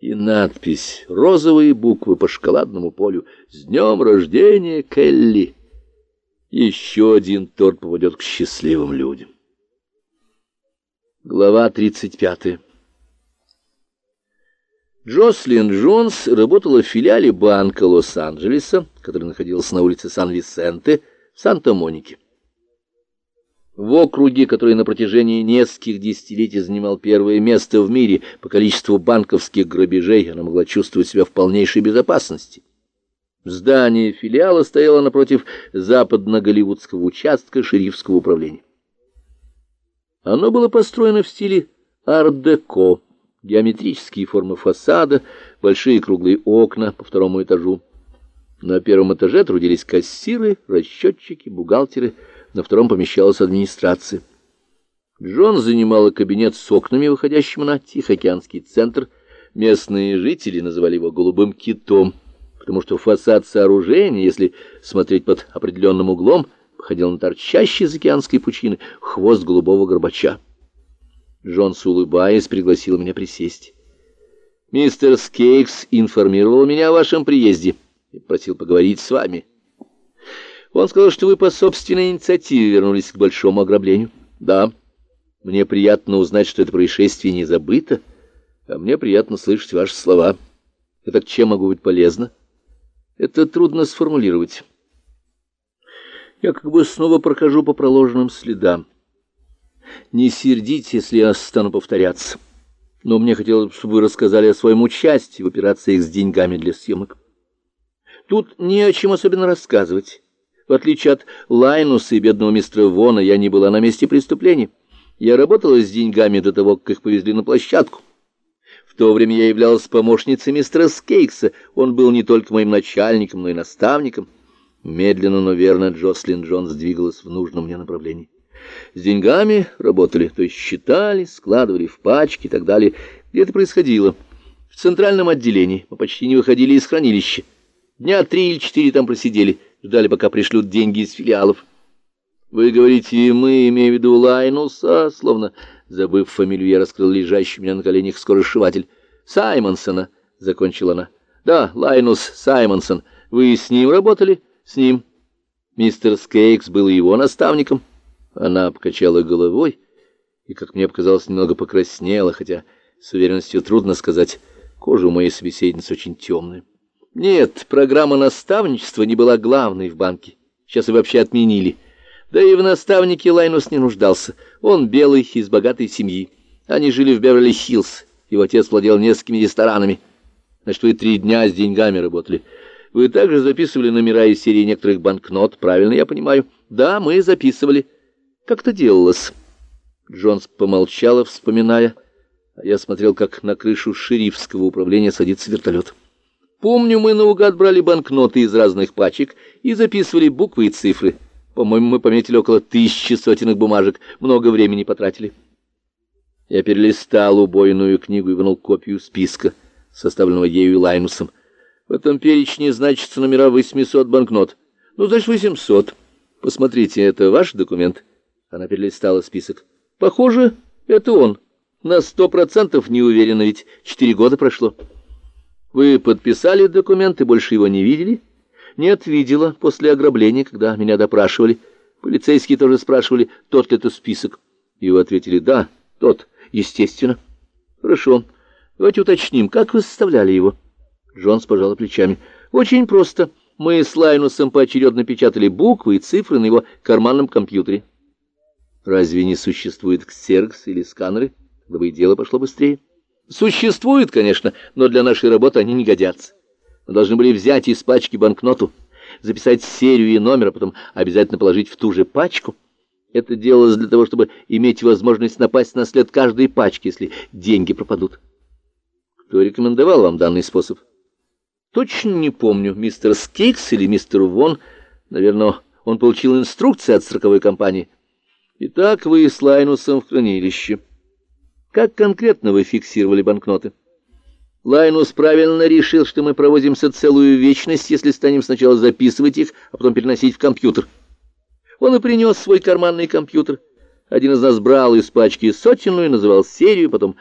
И надпись, розовые буквы по шоколадному полю «С днем рождения, Келли!» Еще один торт попадет к счастливым людям. Глава 35 Джослин Джонс работала в филиале банка Лос-Анджелеса, который находился на улице Сан-Висенте в Санта-Монике. В округе, который на протяжении нескольких десятилетий занимал первое место в мире по количеству банковских грабежей, она могла чувствовать себя в полнейшей безопасности. Здание филиала стояло напротив западно-голливудского участка шерифского управления. Оно было построено в стиле ар-деко, геометрические формы фасада, большие круглые окна по второму этажу. На первом этаже трудились кассиры, расчетчики, бухгалтеры, на втором помещалась администрация. Джон занимала кабинет с окнами, выходящими на Тихоокеанский центр. Местные жители называли его «голубым китом» потому что фасад сооружения, если смотреть под определенным углом, походил на торчащий из океанской пучины хвост голубого горбача. Джонс, улыбаясь, пригласил меня присесть. «Мистер Скейкс информировал меня о вашем приезде и просил поговорить с вами. Он сказал, что вы по собственной инициативе вернулись к большому ограблению. Да, мне приятно узнать, что это происшествие не забыто, а мне приятно слышать ваши слова. Это чем могу быть полезно?» Это трудно сформулировать. Я как бы снова прохожу по проложенным следам. Не сердите, если я стану повторяться. Но мне хотелось, чтобы вы рассказали о своем участии в операциях с деньгами для съемок. Тут не о чем особенно рассказывать. В отличие от Лайнуса и бедного мистера Вона, я не была на месте преступления. Я работала с деньгами до того, как их повезли на площадку то время я являлась помощницей мистера Скейкса. Он был не только моим начальником, но и наставником. Медленно, но верно Джослин Джонс двигалась в нужном мне направлении. С деньгами работали, то есть считали, складывали в пачки и так далее. Где это происходило? В центральном отделении. Мы почти не выходили из хранилища. Дня три или четыре там просидели, ждали, пока пришлют деньги из филиалов. Вы говорите, мы, имея в виду Лайнуса, словно Забыв фамилию, я раскрыл лежащий у меня на коленях скоросшиватель. «Саймонсона», — закончила она. «Да, Лайнус Саймонсон. Вы с ним работали?» «С ним». Мистер Скикс был его наставником. Она покачала головой и, как мне показалось, немного покраснела, хотя с уверенностью трудно сказать. Кожа у моей собеседницы очень темная. Нет, программа наставничества не была главной в банке. Сейчас и вообще отменили. Да и в наставнике Лайнус не нуждался. Он белый, из богатой семьи. Они жили в Беверли-Хиллз. Его отец владел несколькими ресторанами. Значит, вы три дня с деньгами работали. Вы также записывали номера из серии некоторых банкнот, правильно я понимаю? Да, мы записывали. Как это делалось? Джонс помолчала, вспоминая. А я смотрел, как на крышу шерифского управления садится вертолет. Помню, мы наугад брали банкноты из разных пачек и записывали буквы и цифры. По-моему, мы пометили около тысячи сотенных бумажек. Много времени потратили. Я перелистал убойную книгу и вынул копию списка, составленного ею и Лайнусом. В этом перечне значатся номера 800 банкнот. Ну, значит, 800. Посмотрите, это ваш документ? Она перелистала список. Похоже, это он. На сто процентов не уверена, ведь четыре года прошло. Вы подписали документ и больше его не видели? Нет, видела после ограбления, когда меня допрашивали. Полицейские тоже спрашивали, тот ли это список. И вы ответили, да, тот, естественно. Хорошо, давайте уточним, как вы составляли его? Джонс пожал плечами. Очень просто. Мы с Лайнусом поочередно печатали буквы и цифры на его карманном компьютере. Разве не существует ксеркс или сканеры? Бы и дело пошло быстрее. Существует, конечно, но для нашей работы они не годятся. Мы должны были взять из пачки банкноту, записать серию и номер, а потом обязательно положить в ту же пачку. Это делалось для того, чтобы иметь возможность напасть на след каждой пачки, если деньги пропадут. Кто рекомендовал вам данный способ? Точно не помню, мистер Скикс или мистер Вон. Наверное, он получил инструкции от страховой компании. Итак, вы с Лайнусом в хранилище. Как конкретно вы фиксировали банкноты? Лайнус правильно решил, что мы провозимся целую вечность, если станем сначала записывать их, а потом переносить в компьютер. Он и принёс свой карманный компьютер. Один из нас брал из пачки сотенную, называл серию, потом